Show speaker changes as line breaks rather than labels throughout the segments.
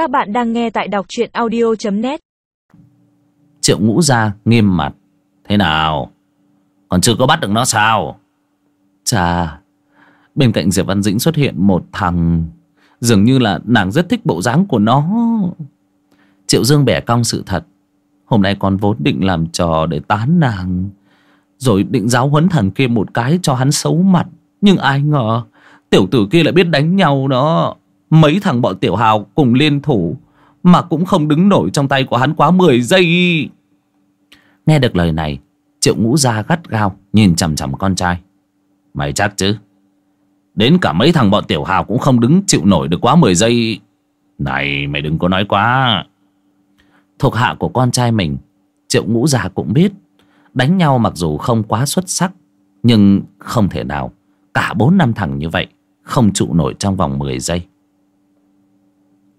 Các bạn đang nghe tại đọc truyện audio.net
Triệu ngũ ra nghiêm mặt. Thế nào? Còn chưa có bắt được nó sao? Chà, Bên cạnh Diệp Văn Dĩnh xuất hiện một thằng, Dường như là nàng rất thích bộ dáng của nó. Triệu Dương bẻ cong sự thật. Hôm nay con vốn định làm trò để tán nàng, Rồi định giáo huấn thằng kia một cái cho hắn xấu mặt. Nhưng ai ngờ, Tiểu tử kia lại biết đánh nhau đó. Mấy thằng bọn tiểu hào cùng liên thủ Mà cũng không đứng nổi trong tay của hắn quá 10 giây. Nghe được lời này, Triệu ngũ ra gắt gao Nhìn chằm chằm con trai. Mày chắc chứ? Đến cả mấy thằng bọn tiểu hào cũng không đứng chịu nổi được quá 10 giây. Này, mày đừng có nói quá. Thuộc hạ của con trai mình, Triệu ngũ già cũng biết, Đánh nhau mặc dù không quá xuất sắc, Nhưng không thể nào Cả bốn năm thằng như vậy Không trụ nổi trong vòng 10 giây.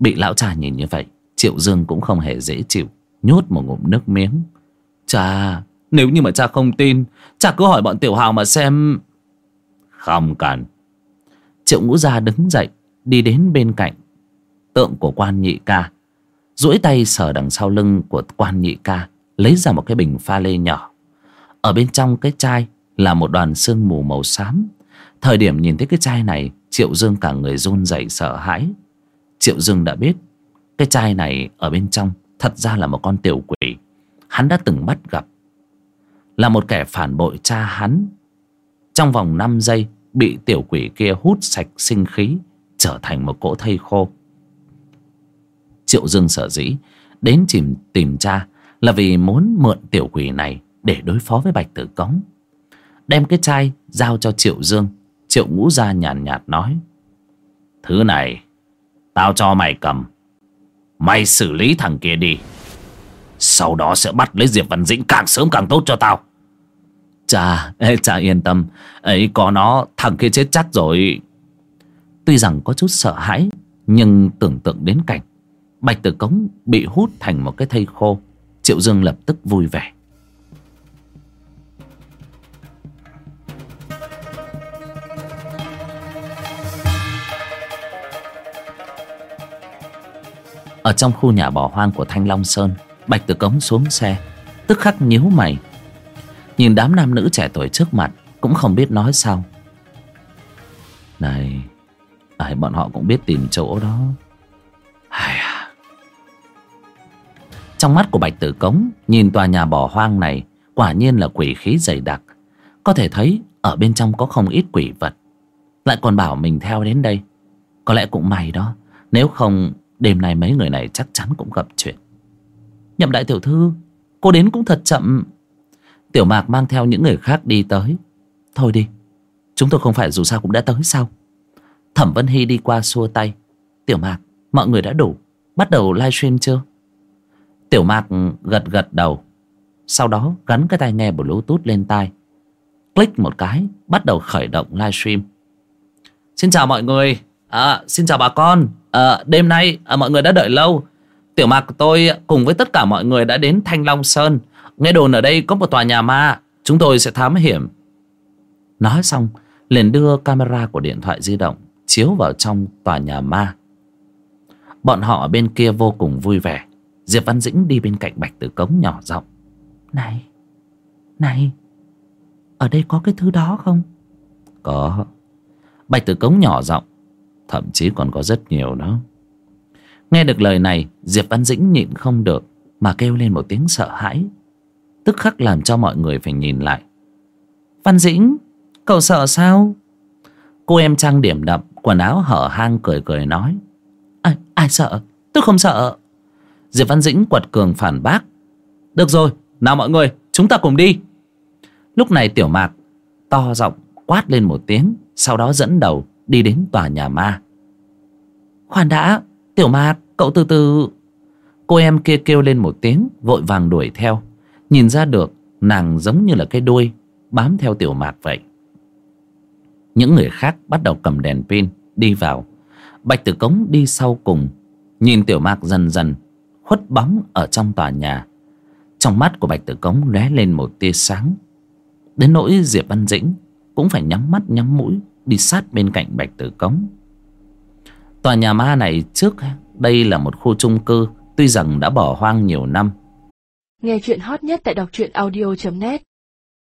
Bị lão cha nhìn như vậy, Triệu Dương cũng không hề dễ chịu, Nhốt một ngụm nước miếng. Cha, Nếu như mà cha không tin, Cha cứ hỏi bọn tiểu hào mà xem. Không cần. Triệu ngũ gia đứng dậy, Đi đến bên cạnh Tượng của quan nhị ca, duỗi tay sờ đằng sau lưng của quan nhị ca, Lấy ra một cái bình pha lê nhỏ. Ở bên trong cái chai Là một đoàn sương mù màu xám. Thời điểm nhìn thấy cái chai này, Triệu Dương cả người run rẩy sợ hãi. Triệu Dương đã biết Cái chai này ở bên trong Thật ra là một con tiểu quỷ. Hắn đã từng bắt gặp. Là một kẻ phản bội cha hắn. Trong vòng 5 giây Bị tiểu quỷ kia hút sạch sinh khí Trở thành một cỗ thây khô. Triệu Dương sợ dĩ Đến tìm, tìm cha Là vì muốn mượn tiểu quỷ này Để đối phó với Bạch Tử Cống. Đem cái chai giao cho Triệu Dương. Triệu ngũ ra nhàn nhạt, nhạt nói Thứ này Tao cho mày cầm. Mày xử lý thằng kia đi. Sau đó sẽ bắt lấy Diệp Văn Dĩnh Càng sớm càng tốt cho tao. Chà, ê, chà yên tâm. Ấy có nó thằng kia chết chắc rồi. Tuy rằng có chút sợ hãi Nhưng tưởng tượng đến cảnh Bạch Tử Cống bị hút thành một cái thây khô. Triệu Dương lập tức vui vẻ. Ở trong khu nhà bỏ hoang của Thanh Long Sơn, Bạch Tử Cống xuống xe, Tức khắc nhíu mày. Nhìn đám nam nữ trẻ tuổi trước mặt, Cũng không biết nói sao. Này, Ai bọn họ cũng biết tìm chỗ đó. Ai à. Trong mắt của Bạch Tử Cống, Nhìn tòa nhà bỏ hoang này, Quả nhiên là quỷ khí dày đặc. Có thể thấy, ở bên trong có không ít quỷ vật. Lại còn bảo mình theo đến đây. Có lẽ cũng may đó, Nếu không Đêm nay mấy người này chắc chắn cũng gặp chuyện. Nhậm đại tiểu thư Cô đến cũng thật chậm. Tiểu mạc mang theo những người khác đi tới. Thôi đi Chúng tôi không phải dù sao cũng đã tới sao? Thẩm Vân Hy đi qua xua tay. Tiểu mạc mọi người đã đủ. Bắt đầu livestream chưa? Tiểu mạc gật gật đầu. Sau đó gắn cái tai nghe bluetooth lên tai. Click một cái Bắt đầu khởi động livestream. Xin chào mọi người. À, Xin chào bà con à, Đêm nay à, mọi người đã đợi lâu. Tiểu mạc tôi cùng với tất cả mọi người đã đến Thanh Long Sơn. Nghe đồn ở đây có một tòa nhà ma. Chúng tôi sẽ thám hiểm. Nói xong liền đưa camera của điện thoại di động Chiếu vào trong tòa nhà ma. Bọn họ bên kia vô cùng vui vẻ. Diệp Văn Dĩnh đi bên cạnh Bạch Tử Cống nhỏ giọng. Này Này Ở đây có cái thứ đó không? Có. Bạch Tử Cống nhỏ giọng Thậm chí còn có rất nhiều đó. Nghe được lời này Diệp Văn Dĩnh nhịn không được Mà kêu lên một tiếng sợ hãi. Tức khắc làm cho mọi người phải nhìn lại. Văn Dĩnh Cậu sợ sao? Cô em trang điểm đậm Quần áo hở hang cười cười nói. Ai, ai sợ? Tôi không sợ. Diệp Văn Dĩnh quật cường phản bác. Được rồi nào mọi người chúng ta cùng đi. Lúc này tiểu mạc To giọng quát lên một tiếng Sau đó dẫn đầu đi đến tòa nhà ma. Khoan đã, Tiểu mạc cậu từ từ. Cô em kia kêu lên một tiếng, Vội vàng đuổi theo. Nhìn ra được, nàng giống như là cái đuôi, Bám theo tiểu mạc vậy. Những người khác bắt đầu cầm đèn pin, Đi vào. Bạch tử cống đi sau cùng, Nhìn tiểu mạc dần dần, Khuất bóng ở trong tòa nhà. Trong mắt của bạch tử cống lóe lên một tia sáng. Đến nỗi Diệp Văn Dĩnh Cũng phải nhắm mắt nhắm mũi. Đi sát bên cạnh bạch tử cống. Tòa nhà ma này trước, Đây là một khu chung cư, Tuy rằng đã bỏ hoang nhiều năm.
Nghe chuyện hot nhất tại đọc truyện audio.net